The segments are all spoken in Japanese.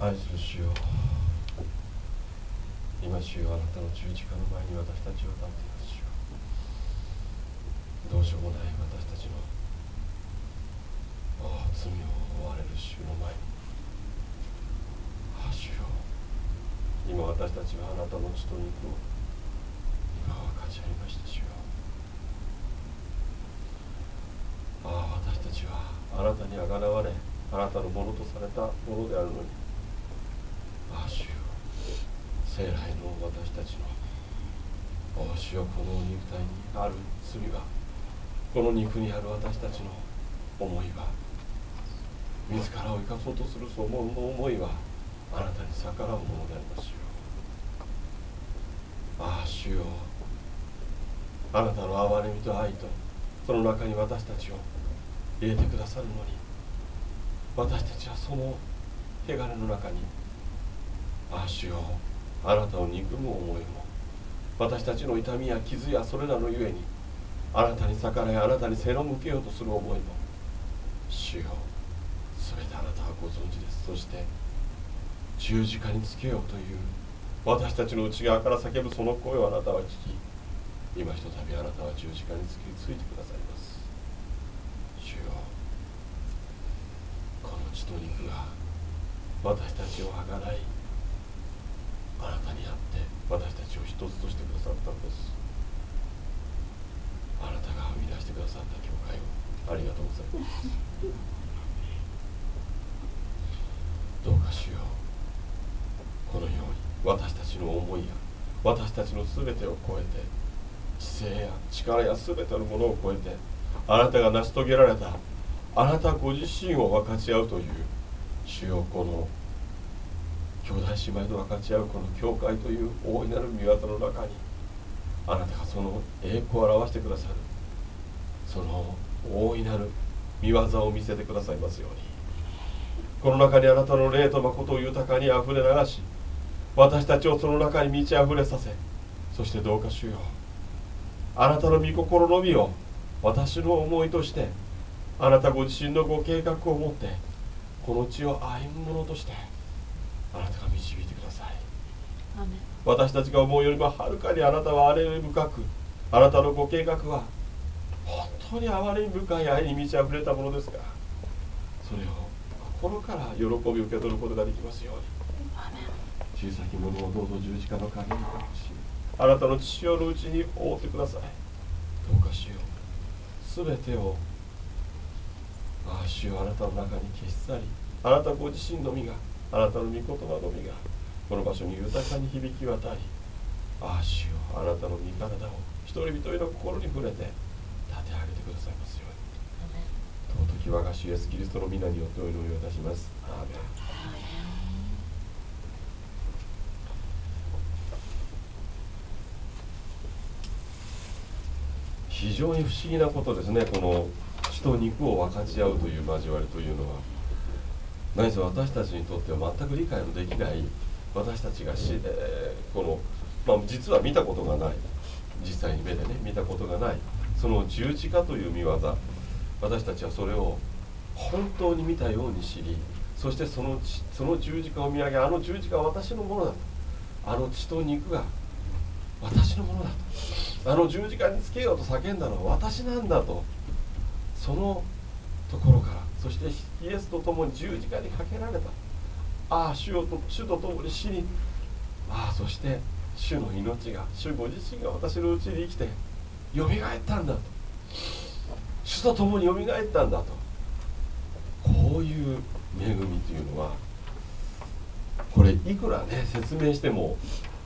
愛する主よ今主よあなたの十字架の前に私たちを立っています主よどうしようもない私たちのああ罪を負われる主の前にああ主よ今私たちはあなたの血と肉を今分かち合いました主よああ私たちはあなたにあがらわれあなたのものとされたものであるのにああ主よ生来の私たちのお主よこの肉体にある罪はこの肉にある私たちの思いは自らを生かそうとするその思いはあなたに逆らうものでありますよ。ああ主よ。あなたの憐れみと愛とその中に私たちを入れてくださるのに私たちはその汚れの中にああ主よ。あなたを憎む思いも。私たちの痛みや傷やそれらのゆえにあなたに逆らいあなたに背の向けようとする思いも。主よ。全てあなたはご存知です。そして十字架につけようという私たちの内側から叫ぶその声をあなたは聞き今ひとたびあなたは十字架につきついてくださいます。主よ。この血と肉が私たちをあがらい。あなたにあって私たちを一つとしてくださったのです。あなたが生み出してくださった教会を。ありがとうございます。どうかしよう。このように私たちの思いや私たちの全てを超えて知性や力や全てのものを超えてあなたが成し遂げられたあなたご自身を分かち合うという主よこの兄弟姉妹と分かち合うこの教会という大いなる御業の中にあなたがその栄光を表してくださるその大いなる見業を見せてくださいますように。この中にあなたの霊と誠を豊かにあふれ流し私たちをその中に満ち溢れさせそしてどうか主よあなたの御心のみを私の思いとしてあなたご自身のご計画を持ってこの地を歩むものとしてあなたが導いてください。私たちが思うよりもはるかにあなたは憐れみ深くあなたのご計画は本当に憐れみ深い愛に満ち溢れたものですがそれを心から喜び受け取ることができますように。小さきものをどうぞ十字架の陰に隠しあなたの父親のうちに覆ってください。どうかしよう。全てをああ主よあなたの中に消し去りあなたご自身のみがあなたの御言葉のみがこの場所に豊かに響き渡りああ主よあなたの御体を一人一人の心に触れて立て上げてくださいますように。尊き我が主イエスキリストの皆によってお祈りをいたします。アーメン。非常に不思議なことですね。この血と肉を分かち合うという交わりというのは。何せ私たちにとっては全く理解のできない私たちがし、えー、この、まあ、実は見たことがない実際に目でね見たことがないその十字架という見業私たちはそれを本当に見たように知りそしてそのその十字架を見上げあの十字架は私のものだとあの血と肉が私のものだとあの十字架につけようと叫んだのは私なんだとそのところからそしてイエスと共に十字架にかけられた。ああ主よと主と共に死に。ああそして主の命が主ご自身が私のうちに生きてよみがえったんだと。主と共によみがえったんだと。こういう恵みというのはこれいくらね説明しても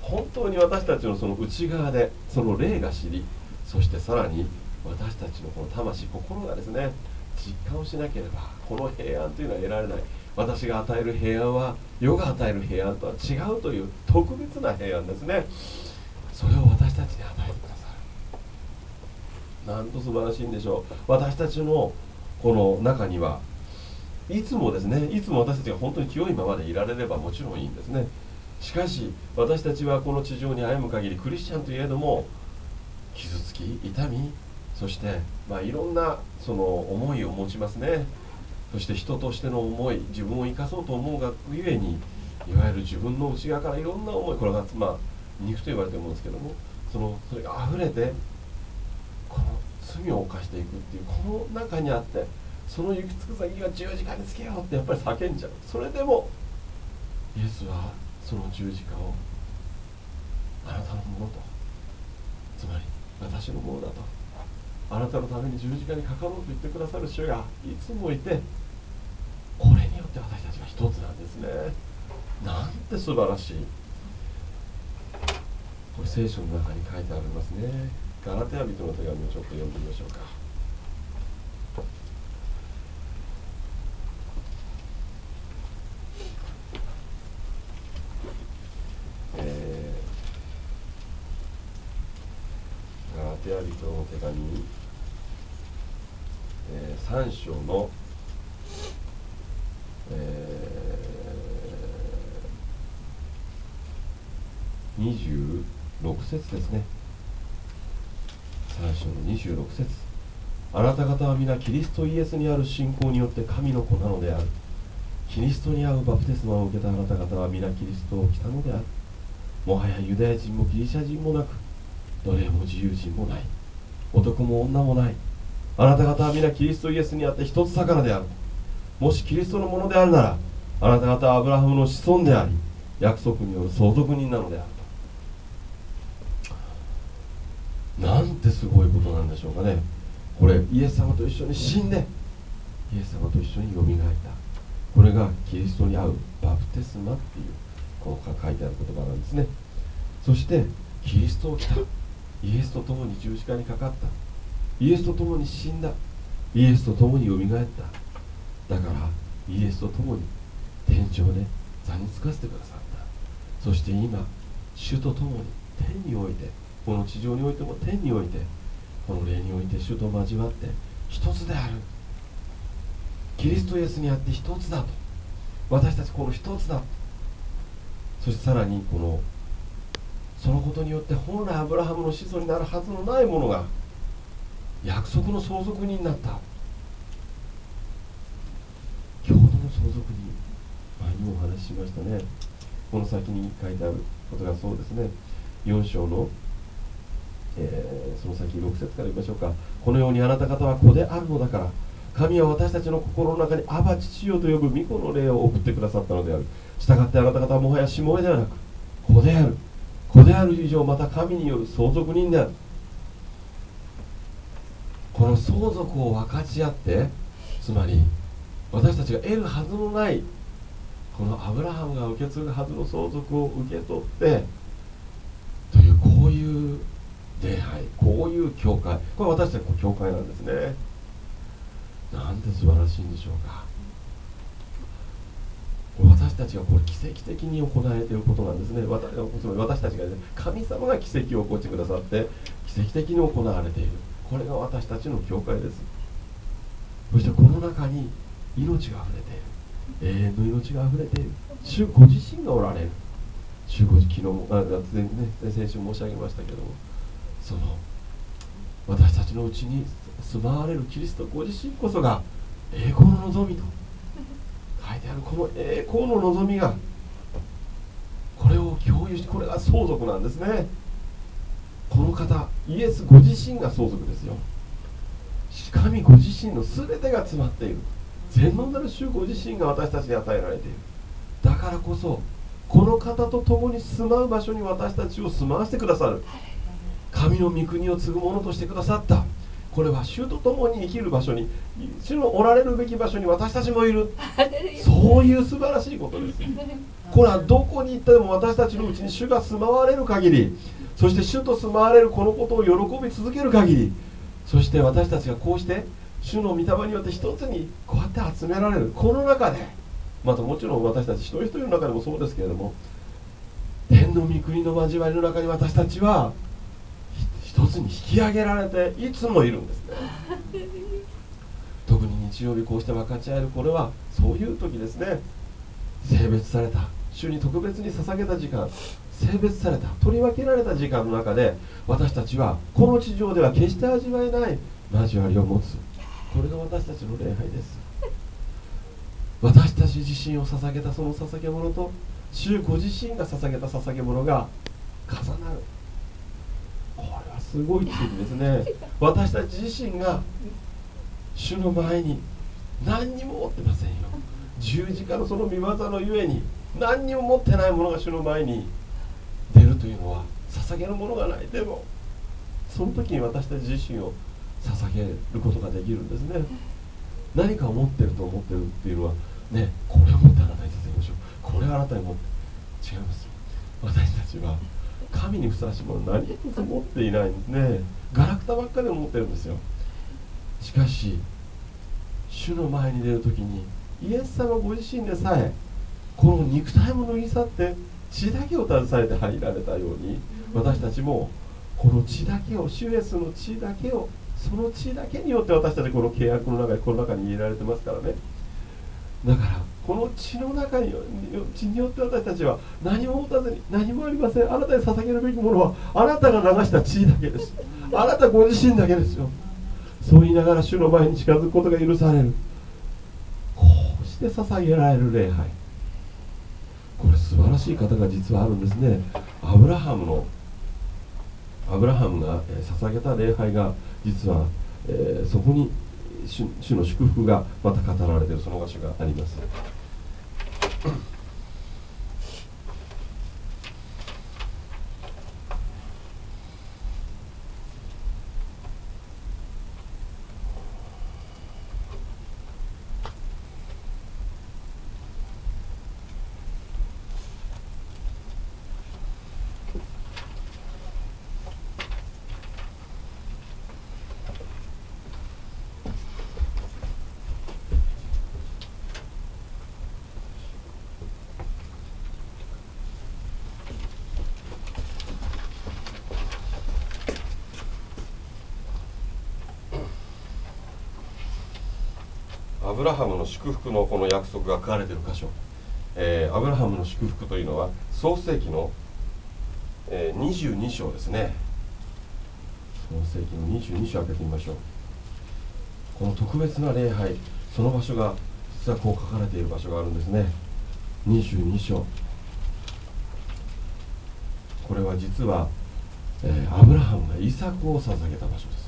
本当に私たちのその内側でその霊が知りそしてさらに私たちのこの魂心がですね実感をしなければこの平安というのは得られない。私が与える平安は世が与える平安とは違うという特別な平安ですね。それを私たちに与えてくださる。なんと素晴らしいんでしょう。私たちのこの中にはいつもですねいつも私たちが本当に清いままでいられればもちろんいいんですね。しかし私たちはこの地上に歩む限りクリスチャンといえども傷つき痛みそして、まあ、いろんなその思いを持ちますね。そして人としての思い自分を生かそうと思うがゆえにいわゆる自分の内側からいろんな思いこれがまあ肉と言われてるもんですけどもそのそれが溢れてこの罪を犯していくっていうこの中にあってその行き着く先が十字架につけようってやっぱり叫んじゃう。それでもイエスはその十字架をあなたのものとつまり私のものだとあなたのために十字架にかかろうと言ってくださる主がいつもいてこれによって私たちが一つなんですね。なんて素晴らしいこれ聖書の中に書いてありますね。ガラテヤ人の手紙をちょっと読んでみましょうか。えーガラテヤ人の手紙、3章の、えー、26節ですね。3章の26節。あなた方は皆キリストイエスにある信仰によって神の子なのである。キリストに合うバプテスマを受けたあなた方は皆キリストを着たのである。もはやユダヤ人もギリシャ人もなく奴隷も自由人もない。男も女もない。あなた方は皆キリストイエスにあって一つ魚である。もしキリストのものであるならあなた方はアブラハムの子孫であり約束による相続人なのであると。なんてすごいことなんでしょうかね。これイエス様と一緒に死んでイエス様と一緒によみがえった。これがキリストに合うバプテスマっていうこの書いてある言葉なんですね。そしてキリストを来た。イエスと共に十字架にかかった。イエスと共に死んだ。イエスと共によみがえった。だからイエスと共に天井で座につかせてくださった。そして今主と共に天においてこの地上においても天においてこの霊において主と交わって一つである。キリストイエスにあって一つだと。私たちこの一つだそしてさらにこのそのことによって本来アブラハムの子孫になるはずのないものが約束の相続人になった。共同の相続人。前にもお話ししましたね。この先に書いてあることがそうですね。4章の、えー、その先6節から言いましょうか。このようにあなた方は子であるのだから神は私たちの心の中にアバ父よと呼ぶ御子の霊を送ってくださったのである。したがってあなた方はもはやしもべではなく子である。子である以上また神による相続人である。この相続を分かち合ってつまり私たちが得るはずのないこのアブラハムが受け継ぐはずの相続を受け取ってというこういう礼拝こういう教会。これ私たちの教会なんですね。なんて素晴らしいんでしょうか。私たちがこれ奇跡的に行われていることなんですね。私たちが、ね、神様が奇跡を起こしてくださって奇跡的に行われている。これが私たちの教会です。そしてこの中に命があふれている永遠の命があふれている主ご自身がおられる。主ご昨日もあ、ね、先週申し上げましたけどもその私たちのうちに住まわれるキリストご自身こそが栄光の望みと書いてあるこの栄光の望みがこれを共有してこれが相続なんですね。この方イエスご自身が相続ですよ。神ご自身の全てが詰まっている。全能なる主ご自身が私たちに与えられている。だからこそこの方と共に住まう場所に私たちを住まわせてくださる。神の御国を継ぐものとしてくださった。これは主と共に生きる場所に主のおられるべき場所に私たちもいる。そういう素晴らしいことですこれはどこに行っても私たちのうちに主が住まわれる限りそして主と住まわれるこのことを喜び続ける限りそして私たちがこうして主の御霊によって一つにこうやって集められる。この中でまたもちろん私たち一人一人の中でもそうですけれども天の御国の交わりの中に私たちは一つに引き上げられていつもいるんですね。特に日曜日こうして分かち合えるこれはそういう時ですね。性別された主に特別に捧げた時間。性別された取り分けられた時間の中で私たちはこの地上では決して味わえない交わりを持つ。これが私たちの礼拝です。私たち自身を捧げたその捧げ物と主ご自身が捧げた捧げ物が重なる。これはすごい奇跡ですね。私たち自身が主の前に何にも持ってませんよ。十字架のその見業のゆえに何にも持ってないものが主の前にというのは捧げるものがない。でもその時に私たち自身を捧げることができるんですね。何かを持ってると思ってるっていうのはねこれを持ってあなたに捧げましょう。これはあなたに持って違います私たちは神にふさわしいもの何一つ持っていないんですね。ガラクタばっかり持ってるんですよ。しかし主の前に出る時にイエス様ご自身でさえこの肉体も脱ぎ去って血だけを携えて入られたように私たちもこの血だけを主イエスの血だけをその血だけによって私たちこの契約の中にこの中に入れられてますからね。だからこの血の中に血によって私たちは何も持たずに何もありません。あなたに捧げるべきものはあなたが流した血だけです。あなたご自身だけですよ。そう言いながら主の前に近づくことが許される。こうして捧げられる礼拝これ素晴らしい方が実はあるんですねアブラハムのアブラハムが捧げた礼拝が実は、えー、そこに主の祝福がまた語られているその場所があります。ブラハムの祝福のこの約束が書かれている箇所、えー、アブラハムの祝福というのは創世紀の、えー、22章ですね。創世紀の22章開けてみましょう。この特別な礼拝その場所が実はこう書かれている場所があるんですね。22章。これは実は、えー、アブラハムがイサクを捧げた場所です。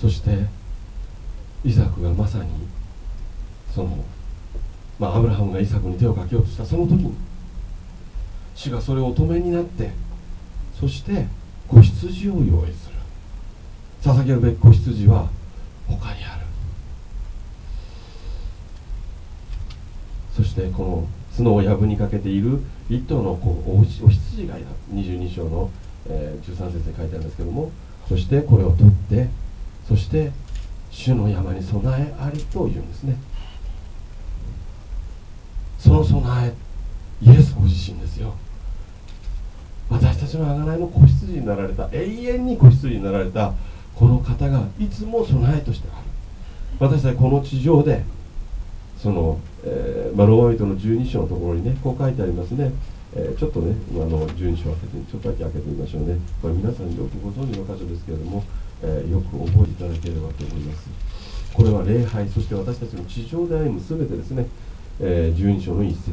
そしてイサクがまさにその、まあ、アブラハムがイサクに手をかけようとした。その時に主がそれをお止めになってそして子羊を用意する。捧げるべき子羊は他にある。そしてこの角を藪にかけている一頭のこうお羊がいた22章の、えー、13節で書いてあるんですけどもそしてこれを取ってそして主の山に備えありというんですね。その備えイエスご自身ですよ。私たちの贖いの子羊になられた永遠に子羊になられたこの方がいつも備えとしてある。私たちこの地上でその、えーまあ、ローマ人の12章のところにねこう書いてありますね、えー、ちょっとねあの12章開けてちょっとだけ開けてみましょうね。これ皆さんよくご存知の箇所ですけれどもえー、よく覚えていただければと思います。これは礼拝そして私たちの地上で歩む全てですね、えー、12章の一節。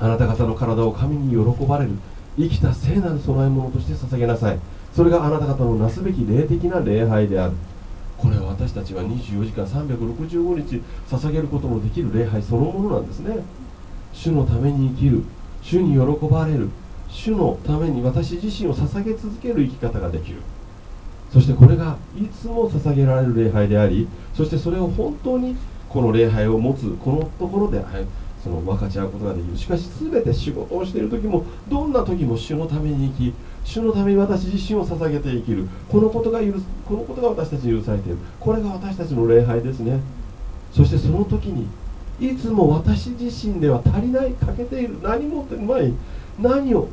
あなた方の体を神に喜ばれる生きた聖なる供え物として捧げなさい。それがあなた方のなすべき霊的な礼拝である。これは私たちは24時間365日捧げることのできる礼拝そのものなんですね。主のために生きる主に喜ばれる主のために私自身を捧げ続ける生き方ができる。そしてこれがいつも捧げられる礼拝でありそしてそれを本当にこの礼拝を持つこのところで、その分かち合うことができる。しかし全て仕事をしている時もどんな時も主のために生き主のために私自身を捧げて生きる。このことが許すこのことが私たちに許されている。これが私たちの礼拝ですね。そしてその時にいつも私自身では足りない欠けている何もない何を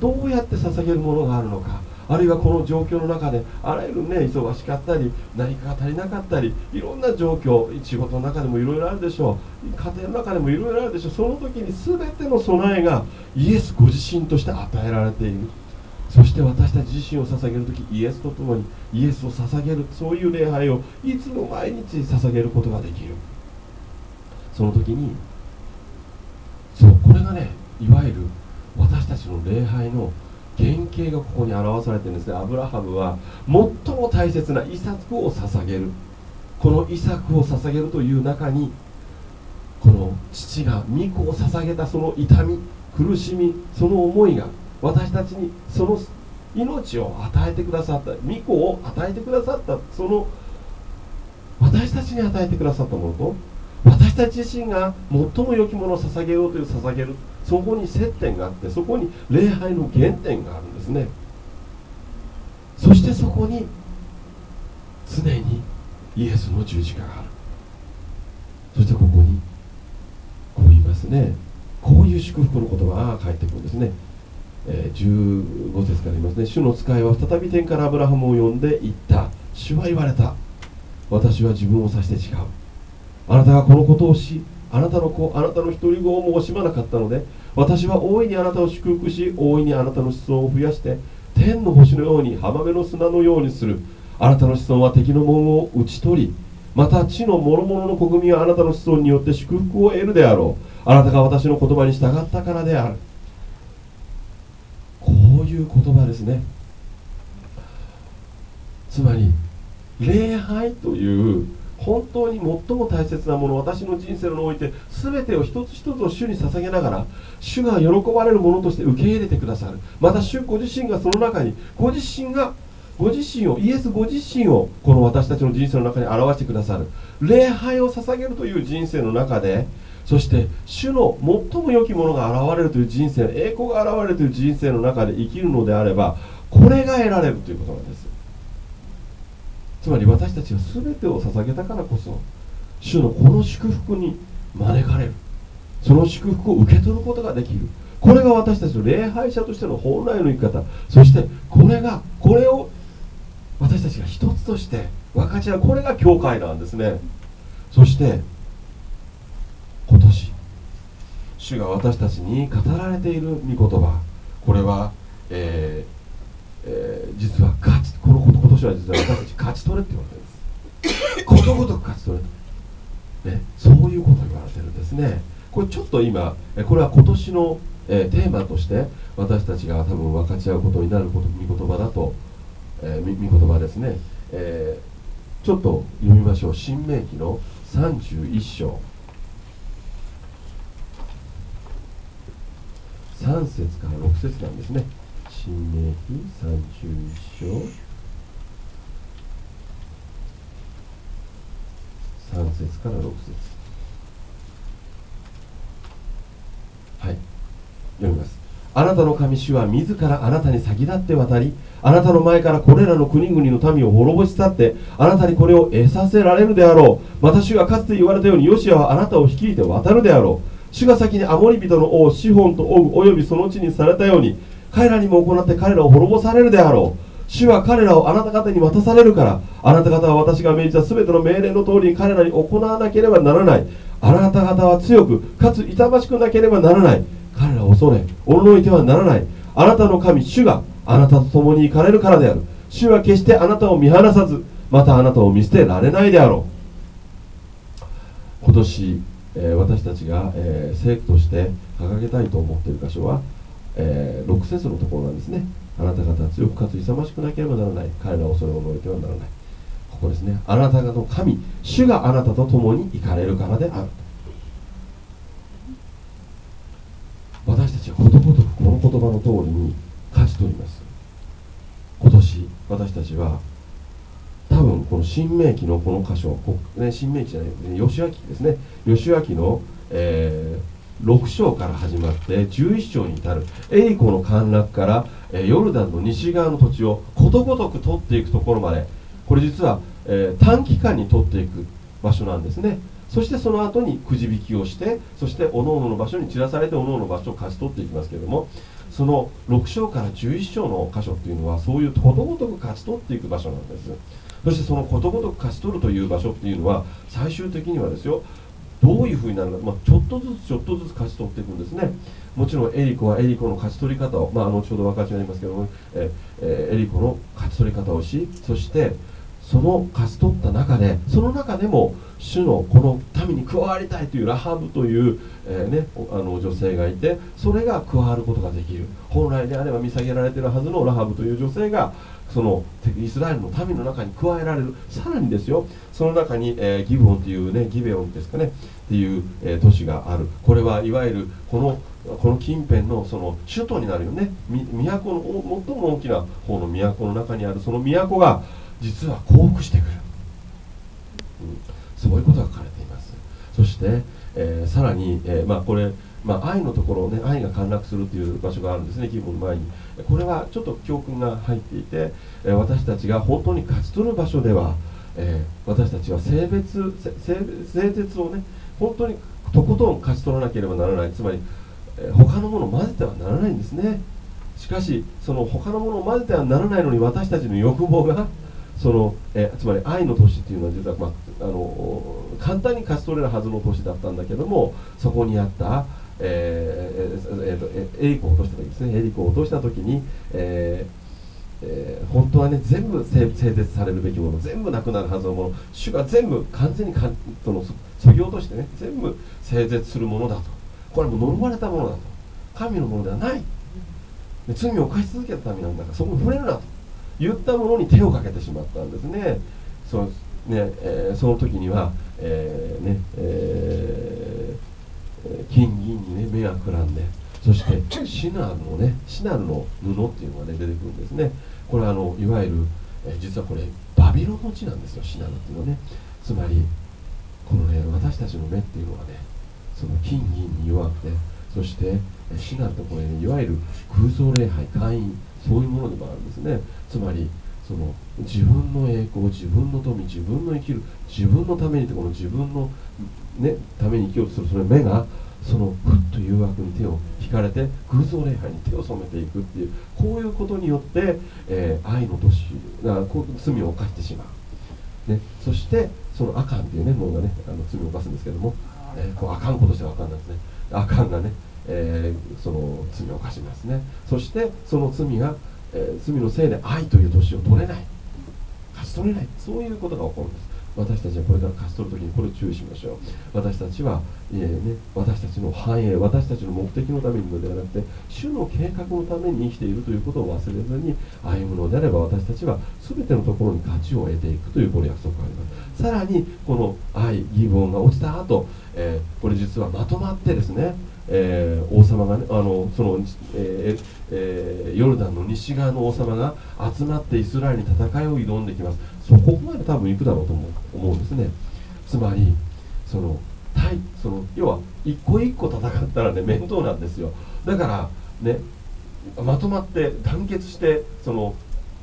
どうやって捧げるものがあるのか。あるいはこの状況の中であらゆるね忙しかったり何かが足りなかったりいろんな状況仕事の中でもいろいろあるでしょう。家庭の中でもいろいろあるでしょう。その時に全ての備えがイエスご自身として与えられている。そして私たち自身を捧げる時イエスと共にイエスを捧げる。そういう礼拝をいつも毎日捧げることができる。その時にそうこれがねいわゆる私たちの礼拝の原型がここに表されてるんですねアブラハムは最も大切な遺作を捧げる。この遺作を捧げるという中にこの父が御子を捧げたその痛み苦しみその思いが私たちにその命を与えてくださった御子を与えてくださったその私たちに与えてくださったものと私たち自身が最も良きものを捧げようという捧げるそこに接点があってそこに礼拝の原点があるんですね。そしてそこに常にイエスの十字架がある。そしてここにこう言いますね。こういう祝福の言葉が返ってくるんですね、えー、15節から言いますね。主の使いは再び天からアブラハムを呼んで言った。主は言われた。私は自分を指して誓う。あなたがこのことをしあなたの子あなたの一人子をも惜しまなかったので私は大いにあなたを祝福し大いにあなたの子孫を増やして天の星のように浜辺の砂のようにする。あなたの子孫は敵の門を打ち取りまた地の諸々の国民はあなたの子孫によって祝福を得るであろう。あなたが私の言葉に従ったからである。こういう言葉ですね。つまり礼拝という本当に最も大切なもの私の人生において全てを一つ一つを主に捧げながら主が喜ばれるものとして受け入れてくださる。また主ご自身がその中にご自身がご自身をイエスご自身をこの私たちの人生の中に表してくださる。礼拝を捧げるという人生の中でそして主の最も良きものが現れるという人生栄光が現れるという人生の中で生きるのであればこれが得られるということなんです。つまり私たちは全てを捧げたからこそ主のこの祝福に招かれる。その祝福を受け取ることができる。これが私たちの礼拝者としての本来の生き方。そしてこれがこれを私たちが一つとして分かち合う。これが教会なんですね。そして今年主が私たちに語られている御言葉。これは、えーえー、実は勝ちこの今年は実は私たち勝ち取れって言われてる。んですことごとく勝ち取れと、ね、そういうこと言われてるんですね。これちょっと今これは今年の、えー、テーマとして私たちが多分分かち合うことになること御言葉だと、えー、御言葉ですね、えー、ちょっと読みましょう。新明記の31章。3節から6節なんですね。明記31章3節から6節。はい。読みます。あなたの神主は自らあなたに先立って渡りあなたの前からこれらの国々の民を滅ぼし去ってあなたにこれを得させられるであろう。また主がかつて言われたようにヨシアはあなたを率いて渡るであろう。主が先にアモリ人の王シホンと王およびその地にされたように彼らにも行って彼らを滅ぼされるであろう。主は彼らをあなた方に渡されるから。あなた方は私が命じた全ての命令の通りに彼らに行わなければならない。あなた方は強くかつ痛ましくなければならない。彼らを恐れおののいてはならない。あなたの神主があなたと共に行かれるからである。主は決してあなたを見放さずまたあなたを見捨てられないであろう。今年えー、私たちが、えー、聖句として掲げたいと思っている箇所は、えー、6節のところなんですね。あなた方は強くかつ勇ましくなければならない。彼らをそれを乗りてはならない。ここですね。あなた方の神主があなたと共に行かれるからである。私たちはことごとくこの言葉の通りに勝ち取ります。今年私たちは多分この新明記のこの箇所、ね、新明記じゃない吉明ですね。吉明の、えー、6章から始まって11章に至る。エリコの陥落から、ヨルダンの西側の土地をことごとく取っていくところまで。これ実は、え、短期間に取っていく場所なんですね。そしてその後にくじ引きをしてそして各々のの場所に散らされて各々の場所を勝ち取っていきますけれどもその6章から11章の箇所っていうのはそういうことごとく勝ち取っていく場所なんです。そしてそのことごとく勝ち取るという場所っていうのは最終的にはですよどういうふうになるか、まあ、ちょっとずつちょっとずつ勝ち取っていくんですね。もちろんエリコはエリコの勝ち取り方を、まあ、後ほど分かち合いますけども、ええエリコの勝ち取り方をしそしてその勝ち取った中でその中でも主のこの民に加わりたいというラハブという、えー、ね、あの女性がいてそれが加わることができる。本来であれば見下げられているはずのラハブという女性がそのイスラエルの民の中に加えられる。さらにですよその中に、えー、ギブオンというねギベオンですかねっていう、えー、都市がある。これはいわゆるこのこの近辺のその首都になるよね。都の最も大きな方の都の中にあるその都が実は降伏してくる、うん、そういうことが書かれています。そして、えー、さらに、えー、まあ、これ、まあ、愛のところね愛が陥落するという場所があるんですね気分の前に。これはちょっと教訓が入っていて、えー、私たちが本当に勝ち取る場所では、え私たちは性別性別をね本当にとことん勝ち取らなければならない。つまりえ他のものを混ぜてはならないんですね。しかしその他のものを混ぜてはならないのに私たちの欲望がそのえつまり愛の年っていうのは実は、まあ、あの簡単に勝ち取れるはずの年だったんだけどもそこにあった、えーえーえー、エリコを落とした時ですねエリコを落とした時に、えーえー、本当はね全部整絶されるべきもの全部なくなるはずのもの主が全部完全にかそのそぎ落としてね全部整絶するものだと。これはもう呪われたものだと。神のものではない。罪を犯し続けた民なんだからそこに触れるなと。言ったものに手をかけてしまったんですね。そねえー、その時には、えー、ねえー、金銀にね目がくらんでそして シナルのねシナルの布っていうのがね出てくるんですね。これはあのいわゆる、えー、実はこれバビロンの地なんですよシナルっていうのはね。つまりこのね私たちの目っていうのはねその金銀に弱くてそして死なるところにいわゆる空想礼拝会員そういうものでもあるんですね。つまりその自分の栄光自分の富自分の生きる自分のためにってこの自分の、ね、ために生きようとするその目がそのふっと誘惑に手を引かれて偶像礼拝に手を染めていくっていうこういうことによって、えー、愛の年罪を犯してしまう、ね、そしてそのアカンっていうねものがねあの罪を犯すんですけども、えー、こうアカンことしてはアカンなんですね。アカンがね、えー、その罪を犯しますね。そしてその罪が、えー、罪のせいで愛という年を取れない。勝ち取れない。そういうことが起こるんです。私たちはこれから勝ち取る時にこれを注意しましょう。私たちは、えーね、私たちの繁栄私たちの目的のためにのではなくて主の計画のために生きているということを忘れずに歩むのであれば私たちは全てのところに勝ちを得ていくというこの約束があります。さらにこの愛義分が落ちた後、えー、これ実はまとまってですねえー、王様がねあのその、えーえー、ヨルダンの西側の王様が集まってイスラエルに戦いを挑んできます。そこまで多分行くだろうと思う思うんですね。つまりその対その要は一個一個戦ったらね面倒なんですよ。だからねまとまって団結してその、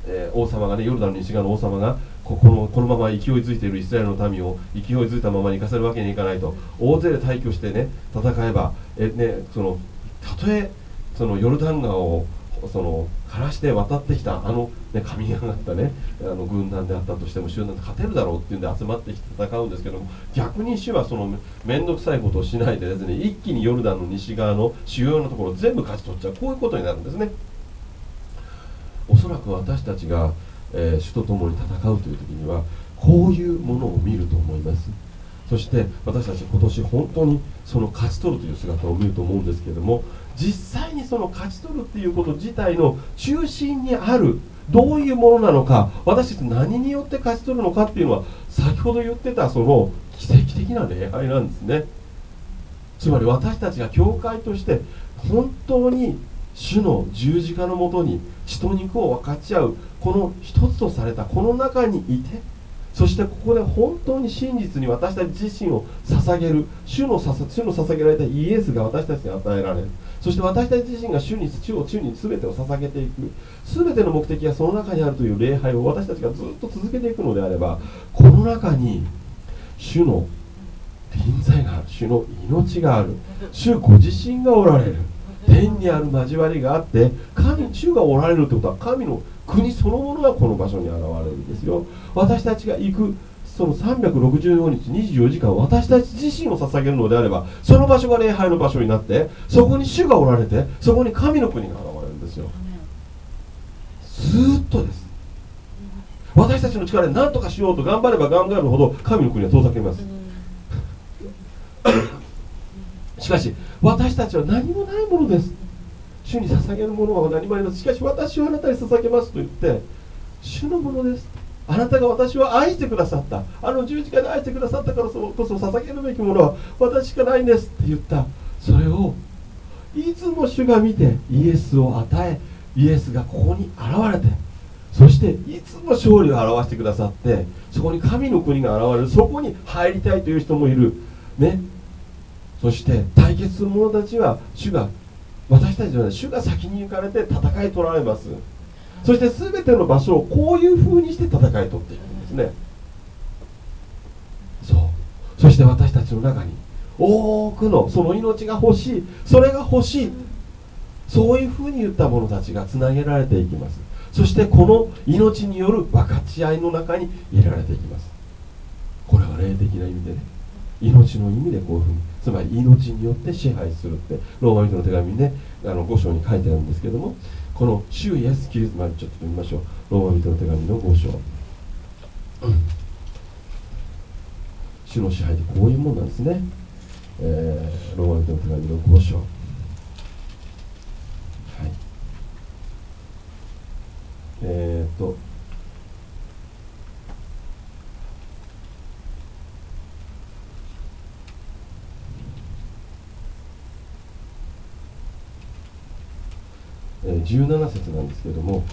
えー、王様がねヨルダンの西側の王様がここのこのまま勢いづいているイスラエルの民を勢いづいたまま行かせるわけにいかないと。大勢で退去してね戦えばえ、ね、そのたとえそのヨルダン川をその枯らして渡ってきたあの、ね、神が上がったねあの軍団であったとしても集団で勝てるだろうっていうんで集まってきて戦うんですけども逆に主はその面倒くさいことをしないでですね一気にヨルダンの西側の主要なところを全部勝ち取っちゃう。こういうことになるんですね。おそらく私たちが、えー、主と共に戦うという時にはこういうものを見ると思います。そして私たち今年本当にその勝ち取るという姿を見ると思うんですけれども実際にその勝ち取るっていうこと自体の中心にあるどういうものなのか私たち何によって勝ち取るのかっていうのは先ほど言ってたその奇跡的な礼拝なんですね。つまり私たちが教会として本当に主の十字架のもとに血と肉を分かち合うこの一つとされたこの中にいてそしてここで本当に真実に私たち自身を捧げる主の主の捧げられたイエスが私たちに与えられる。そして私たち自身が主に主を主に全てを捧げていく。全ての目的がその中にあるという礼拝を私たちがずっと続けていくのであればこの中に主の臨在がある。主の命がある。主ご自身がおられる。天にある交わりがあって神主がおられるということは神の国そのものがこの場所に現れるんですよ。私たちが行くその364日24時間私たち自身を捧げるのであればその場所が礼拝の場所になってそこに主がおられてそこに神の国が現れるんですよ。ずっとです。私たちの力で何とかしようと頑張れば頑張るほど神の国は遠ざけます。しかし私たちは何もないものです。主に捧げるものは何もあります。しかし私はあなたに捧げますと言って主のものです。あなたが私を愛してくださった。あの十字架で愛してくださったからこそ捧げるべきものは私しかないんですって言った。それをいつも主が見てイエスを与えイエスがここに現れてそしていつも勝利を表してくださってそこに神の国が現れる。そこに入りたいという人もいる。ね。そして対決する者たちは主が私たちは、主が先に行かれて戦い取られます。そして全ての場所をこういうふうにして戦い取っていくんですね。そう。そして私たちの中に多くのその命が欲しいそれが欲しいそういうふうに言った者たちがつなげられていきます。そしてこの命による分かち合いの中に入れられていきます。これは霊的な意味でね。命の意味でこういうふうにつまり命によって支配するってローマ人の手紙ねあの5章に書いてあるんですけどもこの主イエスキリストまでちょっと読みましょう。ローマ人の手紙の5章、うん、主の支配ってこういうもんなんですね、えー、ローマ人の手紙の5章。はい。えー、っと17節なんですけども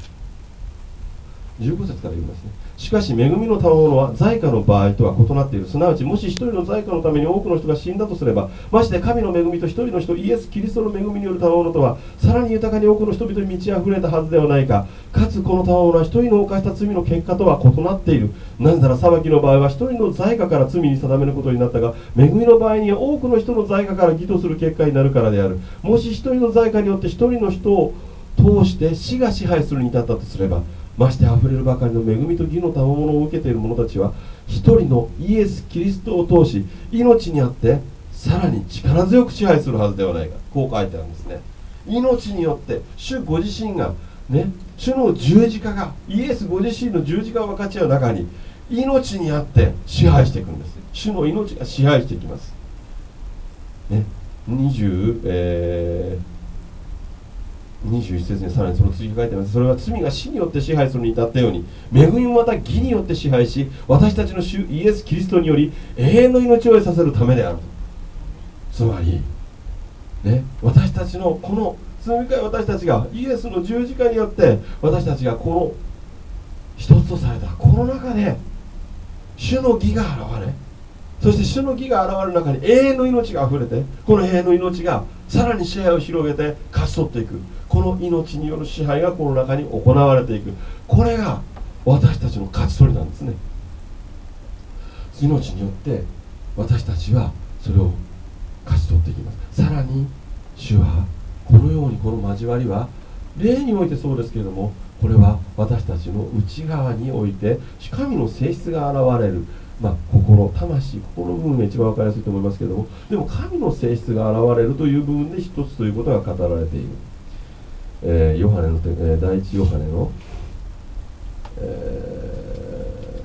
15節から言いますね。しかし恵みの賜物は在家の場合とは異なっている。すなわちもし一人の在家のために多くの人が死んだとすればまして神の恵みと一人の人イエス・キリストの恵みによる賜物とはさらに豊かに多くの人々に満ち溢れたはずではないか。かつこの賜物は一人の犯した罪の結果とは異なっている。なぜなら裁きの場合は一人の在家から罪に定めることになったが恵みの場合には多くの人の在家から義とする結果になるからである。もし一人の在家によって一人の人を通して死が支配するに至ったとすればましてあふれるばかりの恵みと義の賜物を受けている者たちは一人のイエス・キリストを通し命にあってさらに力強く支配するはずではないか。こう書いてあるんですね。命によって主ご自身がね主の十字架がイエスご自身の十字架を分かち合う中に命にあって支配していくんです。主の命が支配していきます。ね20、えー21節にさらにその次が書いてます。それは罪が死によって支配するに至ったように恵みもまた義によって支配し私たちの主イエス・キリストにより永遠の命を得させるためである。とつまりね私たちのこの罪深い私たちがイエスの十字架によって私たちがこの一つとされたこの中で主の義が現れそして主の義が現れる中に永遠の命があふれてこの永遠の命がさらに支配を広げて勝ち取っていく。この命による支配がこの中に行われていく。これが私たちの勝ち取りなんですね。命によって私たちはそれを勝ち取っていきます。さらに主はこのようにこの交わりは霊においてそうですけれどもこれは私たちの内側において神の性質が現れる。まあ、心魂心の部分が一番分かりやすいと思いますけれどもでも神の性質が現れるという部分で一つということが語られている、えー、ヨハネの、えー、第一ヨハネの、え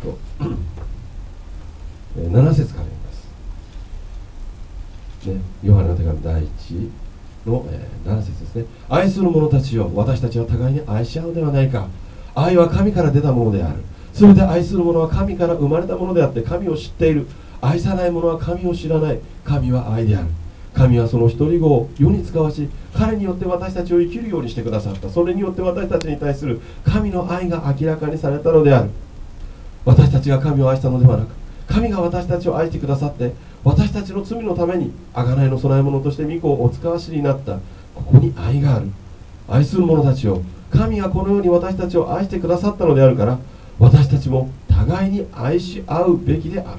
ー、と7節から読みます、ね、ヨハネの手紙第一の、えー、7節ですね。愛する者たちを私たちは互いに愛し合うではないか。愛は神から出たものである。それで愛する者は神から生まれたものであって神を知っている。愛さない者は神を知らない。神は愛である。神はその一人子を世に使わし彼によって私たちを生きるようにしてくださった。それによって私たちに対する神の愛が明らかにされたのである。私たちが神を愛したのではなく神が私たちを愛してくださって私たちの罪のために贖いの供え物として御子をお使わしになった。ここに愛がある。愛する者たちを神がこのように私たちを愛してくださったのであるから私たちも互いに愛し合うべきである。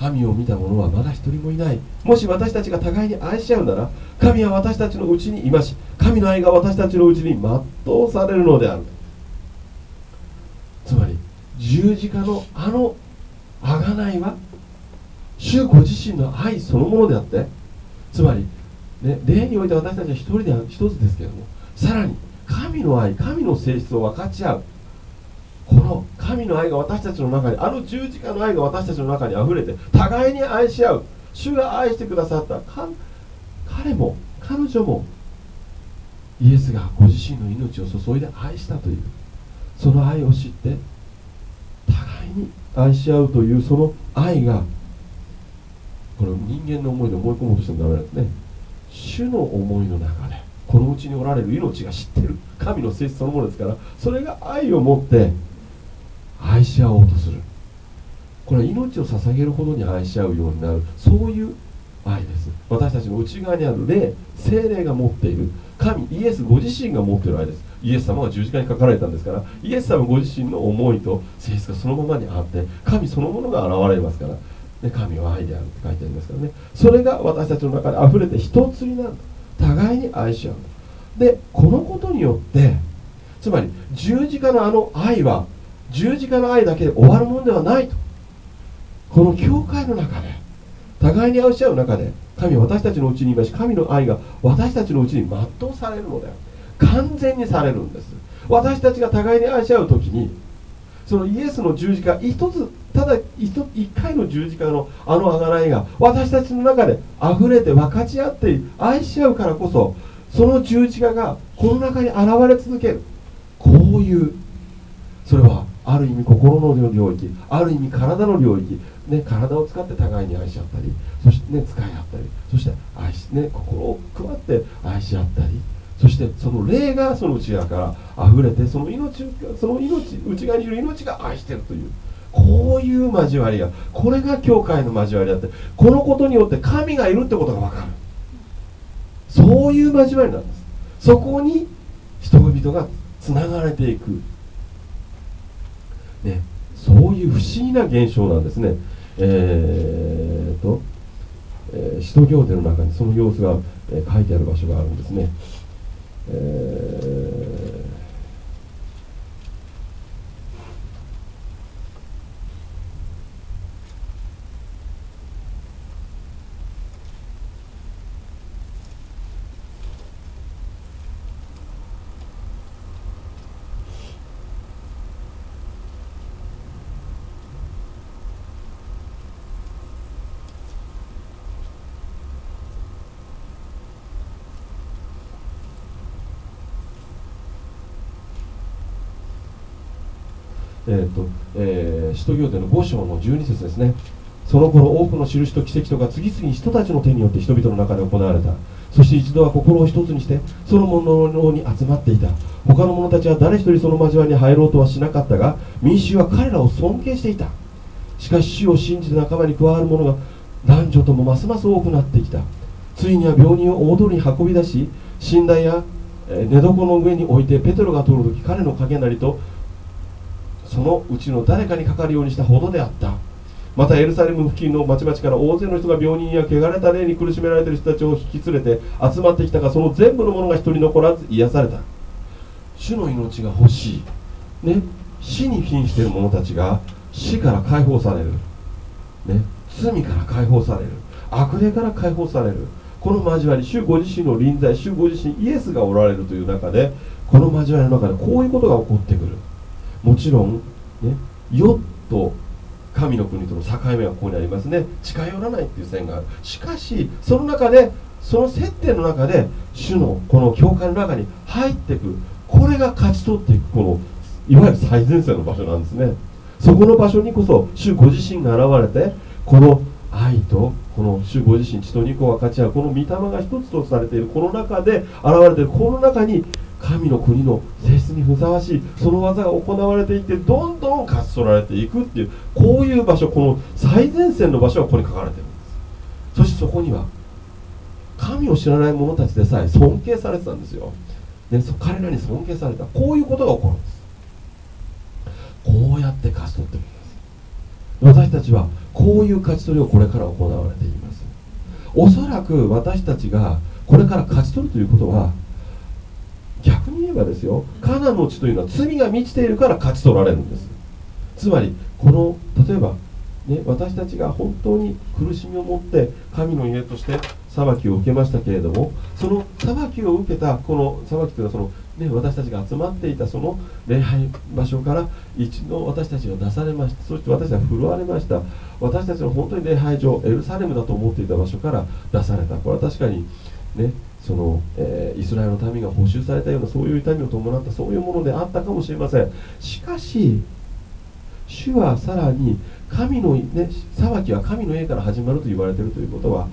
神を見た者はまだ一人もいない。もし私たちが互いに愛し合うなら神は私たちのうちにいまし神の愛が私たちのうちに全うされるのである。つまり十字架のあの贖いは主ご自身の愛そのものであってつまり、ね、例において私たちは一人で一つですけれどもさらに神の愛神の性質を分かち合う。この神の愛が私たちの中にあの十字架の愛が私たちの中にあふれて互いに愛し合う主が愛してくださった彼も彼女もイエスがご自身の命を注いで愛したというその愛を知って互いに愛し合うというその愛がこれ人間の思いで思い込もうとしてもダメなんですね主の思いの中でこのうちにおられる命が知ってる神の性質そのものですからそれが愛を持って愛し合おうとする。これは命を捧げるほどに愛し合うようになる。そういう愛です。私たちの内側にある霊精霊が持っている。神イエスご自身が持っている愛です。イエス様が十字架にかかられたんですからイエス様ご自身の思いと性質がそのままにあって神そのものが現れますからね、神は愛であるって書いてありますからね。それが私たちの中で溢れて一つになる。互いに愛し合う。でこのことによってつまり十字架のあの愛は十字架の愛だけで終わるものではないと。この教会の中で互いに愛し合う中で神は私たちのうちにいますし神の愛が私たちのうちに全うされるのだよ。完全にされるんです。私たちが互いに愛し合う時にそのイエスの十字架一つただ一回の十字架のあのあがらいが私たちの中で溢れて分かち合って愛し合うからこそその十字架がこの中に現れ続ける。こういうそれはある意味心の領域ある意味体の領域、ね、体を使って互いに愛し合ったりそして、ね、使い合ったりそして愛し、ね、心を配って愛し合ったりそしてその霊がその内側から溢れてその命その命内側にいる命が愛してるというこういう交わりがこれが教会の交わりだってこのことによって神がいるってことが分かる。そういう交わりなんです。そこに人々がつながれていく、ね、そういう不思議な現象なんですね。えーと、えー、使徒行伝の中にその様子が、えー、書いてある場所があるんですね。えーえーとえー、使徒行伝の5章の12節ですね。その頃多くの印と奇跡とか次々人たちの手によって人々の中で行われた。そして一度は心を一つにしてそのものに集まっていた。他の者たちは誰一人その交わりに入ろうとはしなかったが民衆は彼らを尊敬していた。しかし主を信じて仲間に加わる者が男女ともますます多くなってきた。ついには病人を大通りに運び出し寝台や寝床の上に置いてペテロが通る時彼の影なりとそのうちの誰かにかかるようにしたほどであった。またエルサレム付近の町々から大勢の人が病人や汚れた霊に苦しめられている人たちを引き連れて集まってきたがその全部のものが一人残らず癒された。主の命が欲しい、ね、死に瀕している者たちが死から解放される、ね、罪から解放される。悪霊から解放される。この交わり主ご自身の臨在主ご自身イエスがおられるという中でこの交わりの中でこういうことが起こってくる。もちろん、ね、世と神の国との境目はここにありますね。近寄らないっていう線がある。しかしその中でその接点の中で主のこの教会の中に入っていくこれが勝ち取っていくこのいわゆる最前線の場所なんですね。そこの場所にこそ主ご自身が現れてこの愛とこの主ご自身血と肉を分かち合うこの御霊が一つとされているこの中で現れているこの中に神の国の性質にふさわしいその技が行われていってどんどん勝ち取られていくっていうこういう場所この最前線の場所がここに書かれてるんです。そしてそこには神を知らない者たちでさえ尊敬されてたんですよ、で彼らに尊敬された。こういうことが起こるんです。こうやって勝ち取ってるんです。私たちはこういう勝ち取りをこれから行われています。おそらく私たちがこれから勝ち取るということはに言えばですよカナの地というのは罪が満ちているから勝ち取られるんです。つまりこの例えば、ね、私たちが本当に苦しみを持って神の家として裁きを受けましたけれどもその裁きを受けたこの裁きというのはそのね、私たちが集まっていたその礼拝場所から一度私たちが出されました。そして私たちが振るわれました。私たちの本当に礼拝場エルサレムだと思っていた場所から出された。これは確かにねその、えー、イスラエルの民が補修されたようなそういう痛みを伴ったそういうものであったかもしれません。しかし主はさらに神の、ね、裁きは神の家から始まると言われているということは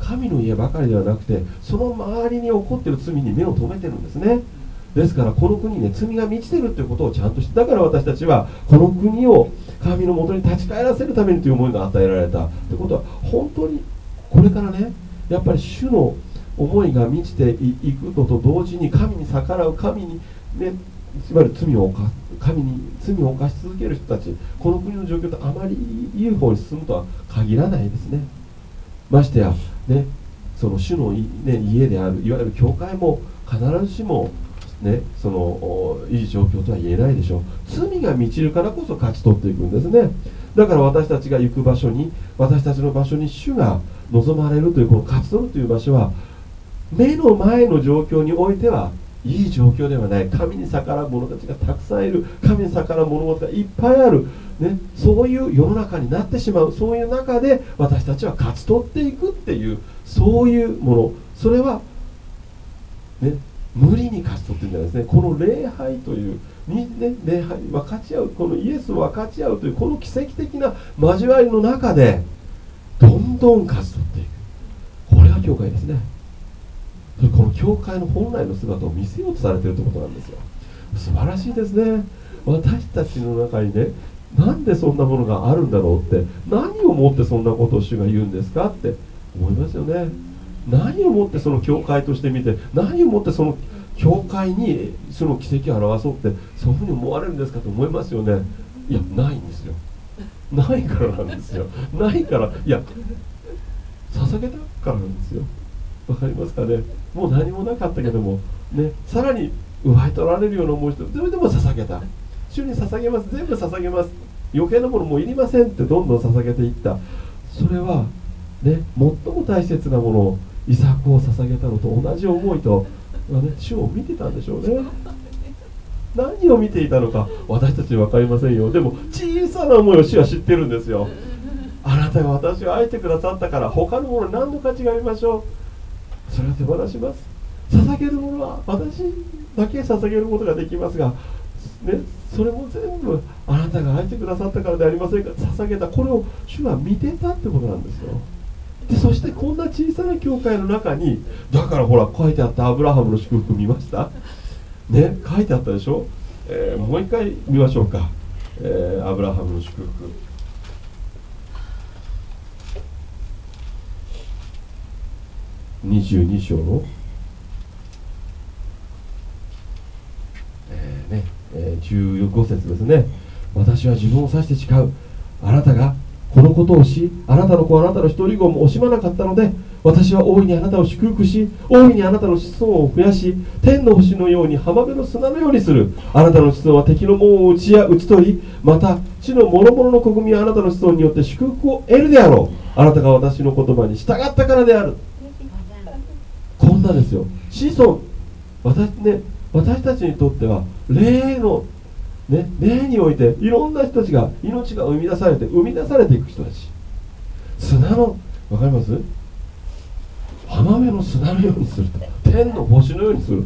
神の家ばかりではなくてその周りに起こっている罪に目を留めてるんですね。ですからこの国にね罪が満ちてるということをちゃんとしてだから私たちはこの国を神のもとに立ち返らせるためにという思いが与えられたということは本当にこれからねやっぱり主の思いが満ちていくのと同時に神に逆らう神にねいわゆる罪を犯神に罪を犯し続ける人たちこの国の状況とあまりいい方に進むとは限らないですね。ましてやねその主の、ね、家であるいわゆる教会も必ずしもね、そのいい状況とは言えないでしょう。罪が満ちるからこそ勝ち取っていくんですね。だから私たちが行く場所に私たちの場所に主が望まれるというこの勝ち取るという場所は目の前の状況においてはいい状況ではない。神に逆らう者たちがたくさんいる。神に逆らう者たちがいっぱいある、ね、そういう世の中になってしまう。そういう中で私たちは勝ち取っていくっていうそういうもの。それは、ね、無理に勝ち取ってるんじゃないですね。この礼拝というに、ね、礼拝分かち合う。このイエスを分かち合うというこの奇跡的な交わりの中でどんどん勝ち取っていく。これが教会ですね。この教会の本来の姿を見せようとされているということなんですよ。素晴らしいですね。私たちの中にねなんでそんなものがあるんだろうって何をもってそんなことを主が言うんですかって思いますよね。何をもってその教会として見て何をもってその教会にその奇跡を表そうってそういうふうに思われるんですかと思いますよね。いやないんですよ。ないからなんですよ。ないからいや捧げたからなんですよ。わかりますかね。もう何もなかったけどもねさらに奪い取られるような思いしてそれでも捧げた。主に捧げます。全部捧げます。余計なものもいりませんってどんどん捧げていった。それはね最も大切なものを遺作を捧げたのと同じ思いと、ね、主を見てたんでしょうね。何を見ていたのか私たち分かりませんよ。でも小さな思いを主は知ってるんですよ。あなたが私を愛してくださったから他のものに何の価値がありましょう？それは手放します。捧げるものは私だけ捧げることができますが、ね、それも全部あなたが愛してくださったからではありませんか？捧げた。これを主は見てたってことなんですよ。でそしてこんな小さな教会の中にだからほら書いてあったアブラハムの祝福見ました？ね書いてあったでしょ、えー、もう一回見ましょうか、えー、アブラハムの祝福。22章。の、えーねえー、15節ですね。私は自分を指して誓う。あなたがこのことをしあなたの子あなたの一人子も惜しまなかったので私は大いにあなたを祝福し大いにあなたの子孫を増やし天の星のように浜辺の砂のようにする。あなたの子孫は敵の門を打ちや打ち取りまた地の諸々の国民はあなたの子孫によって祝福を得るであろう。あなたが私の言葉に従ったからである。こんなですよ。子孫私,、ね、私たちにとっては霊のね、霊においていろんな人たちが命が生み出されて生み出されていく人たち。砂の分かります？浜辺の砂のようにすると。天の星のようにする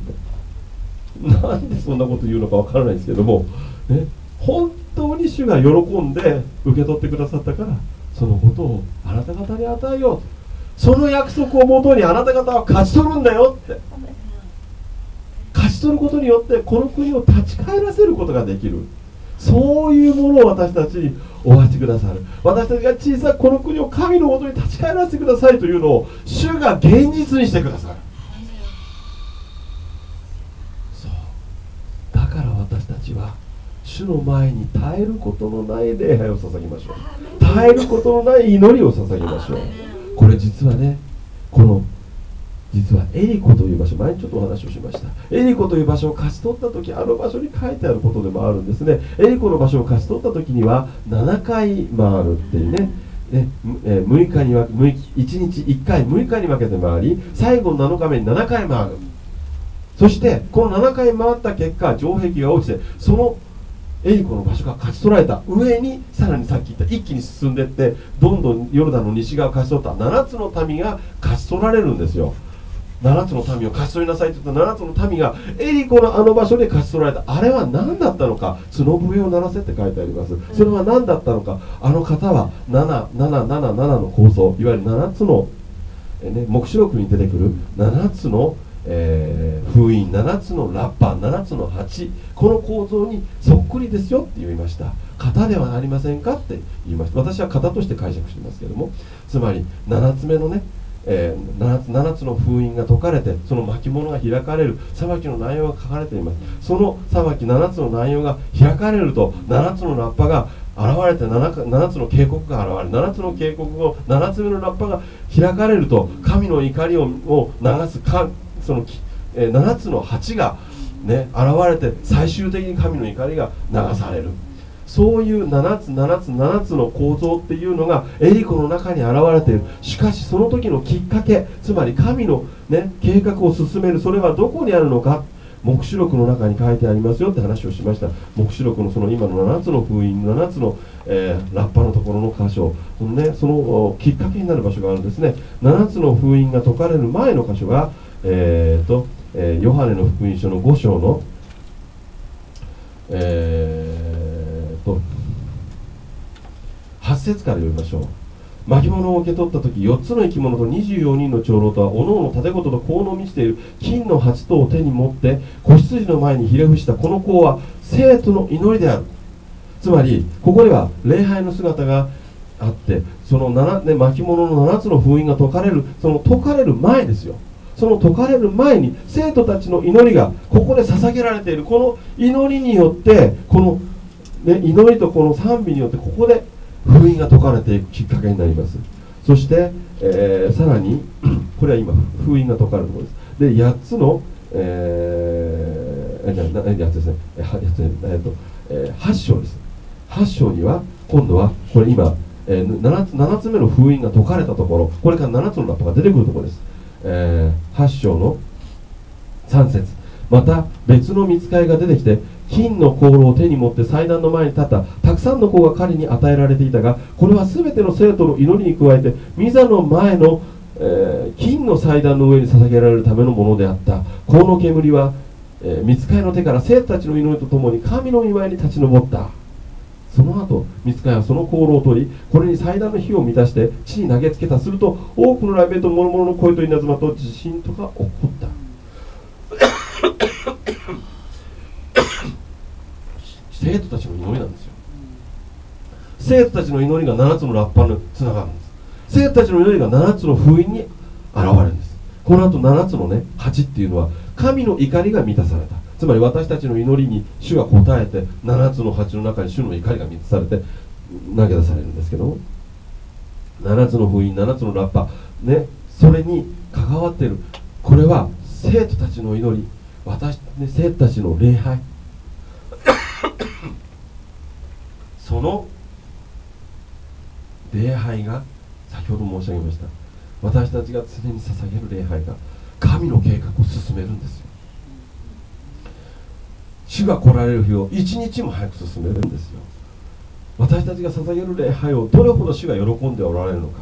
と。なんでそんなこと言うのか分からないですけども、ね、本当に主が喜んで受け取ってくださったからそのことをあなた方に与えようと。その約束をもとにあなた方は勝ち取るんだよって。勝ち取ることによってこの国を立ち返らせることができる。そういうものを私たちにおわしてくださる。私たちが小さくこの国を神のもとに立ち返らせてくださいというのを主が現実にしてくださる。そう。だから私たちは主の前に耐えることのない礼拝を捧げましょう。耐えることのない祈りを捧げましょうこれ実はねこの実はエリコという場所前にちょっとお話をしました。エリコという場所を勝ち取った時あの場所に書いてあることでもあるんですね。エリコの場所を勝ち取った時には7回回るっていうね。ねえ、6日には1日1回6日に分けて回り最後の7日目に7回回る。そしてこの7回回った結果城壁が落ちてそのエリコの場所が勝ち取られた上にさらにさっき言った一気に進んでいってどんどんヨルダンの西側を勝ち取った。7つの民が勝ち取られるんですよ。7つの民を勝ち取りなさいと言った。7つの民がエリコのあの場所で勝ち取られた。あれは何だったのか。角笛を鳴らせって書いてあります。それは何だったのか。あの方は7777の構想。いわゆる7つの、えね、黙示録に出てくる7つのえー、封印7つのラッパー7つの鉢この構造にそっくりですよって言いました。型ではありませんかって言いました。私は型として解釈してますけども。つまり7つ目のね、えー、7, つ7つの封印が解かれてその巻物が開かれる裁きの内容が書かれています。その裁き7つの内容が開かれると7つのラッパが現れて 7, 7つの警告が現れ7つの警告後7つ目のラッパが開かれると神の怒りを流すかその、えー、7つの鉢が、ね、現れて最終的に神の怒りが流される。そういう7つ7つ7つの構造っていうのがエリコの中に現れている。しかしその時のきっかけつまり神の、ね、計画を進める。それはどこにあるのか？黙示録の中に書いてありますよって話をしました。黙示録のその今の7つの封印7つの、えー、ラッパのところの箇所。その,、ね、そのきっかけになる場所があるんですね。7つの封印が解かれる前の箇所がえーとえー、ヨハネの福音書の5章の、えーと、8節から読みましょう。巻物を受け取った時4つの生き物と24人の長老とはおのおの盾事と香の満ちている。金の鉢とを手に持って子羊の前にひれ伏したこの子は生徒の祈りである。つまりここでは礼拝の姿があってその7、ね、巻物の7つの封印が解かれるその解かれる前ですよ。その解かれる前に生徒たちの祈りがここで捧げられている。この祈りによってこの、ね、祈りとこの賛美によってここで封印が解かれていくきっかけになります。そして、えー、さらに これは今封印が解かれるところです。で8つの、えー、8つですね。8つ、えーとえー、8章です。8章には今度はこれ今、えー、7, つ7つ目の封印が解かれたところこれから7つのラッパが出てくるところです。えー、8章の3節。また別の見つかりが出てきて金の香炉を手に持って祭壇の前に立った。たくさんの子が彼に与えられていたがこれは全ての生徒の祈りに加えてミザの前の、えー、金の祭壇の上に捧げられるためのものであった。この煙は、えー、見つかりの手から生徒たちの祈りとともに神の見舞いに立ち上った。その後見つかはその香炉を取りこれに祭壇の火を満たして地に投げつけた。すると多くの雷鳴と諸々の声と稲妻と地震とか起こった。生徒たちの祈りなんですよ。生徒たちの祈りが7つのラッパにつながるんです。生徒たちの祈りが7つの封印に現れるんです。この後7つのね8っていうのは神の怒りが満たされた。つまり私たちの祈りに主が応えて7つの鉢の中に主の怒りが満たされて投げ出されるんですけど7つの封印7つのラッパねそれに関わっている。これは生徒たちの祈り。私、ね、生徒たちの礼拝。その礼拝が先ほど申し上げました。私たちが常に捧げる礼拝が神の計画を進めるんですよ。主が来られる日を一日も早く進めるんですよ。私たちが捧げる礼拝をどれほど主が喜んでおられるのか。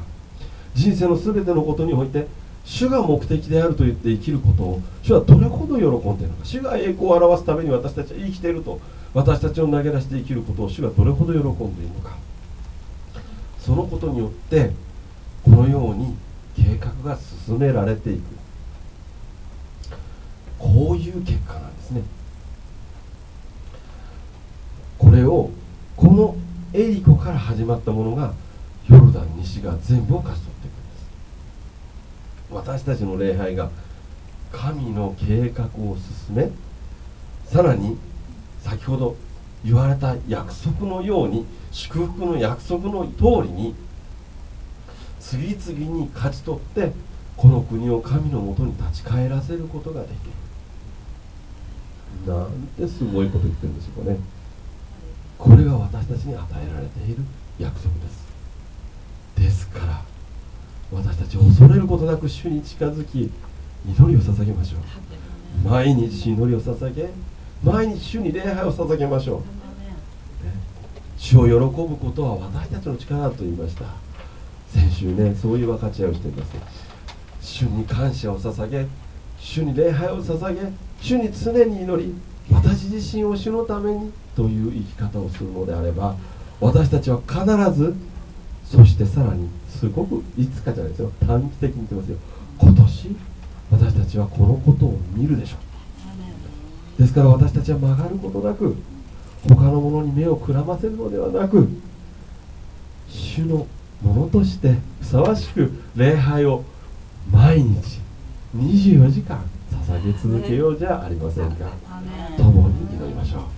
人生の全てのことにおいて主が目的であると言って生きることを主はどれほど喜んでいるのか。主が栄光を表すために私たちは生きていると私たちを投げ出して生きることを主がどれほど喜んでいるのか。そのことによってこのように計画が進められていく。こういう結果なんですね。これをこのエリコから始まったものがヨルダン西が全部を勝ち取っていくんです。私たちの礼拝が神の計画を進めさらに先ほど言われた約束のように祝福の約束の通りに次々に勝ち取ってこの国を神のもとに立ち返らせることができる。なんてすごいこと言ってるんでしょうかね。これが私たちに与えられている約束です。ですから私たち恐れることなく主に近づき祈りを捧げましょう。毎日祈りを捧げ毎日主に礼拝を捧げましょう、ね、主を喜ぶことは私たちの力だと言いました。先週ねそういう分かち合いをしています。主に感謝を捧げ主に礼拝を捧げ主に常に祈り私自身を主のためにという生き方をするのであれば私たちは必ずそしてさらにすごくいつかじゃないですよ。短期的に言ってますよ。今年私たちはこのことを見るでしょう。ですから私たちは曲がることなく他のものに目をくらませるのではなく主のものとしてふさわしく礼拝を毎日24時間捧げ続けようじゃありませんか。共に祈りましょう。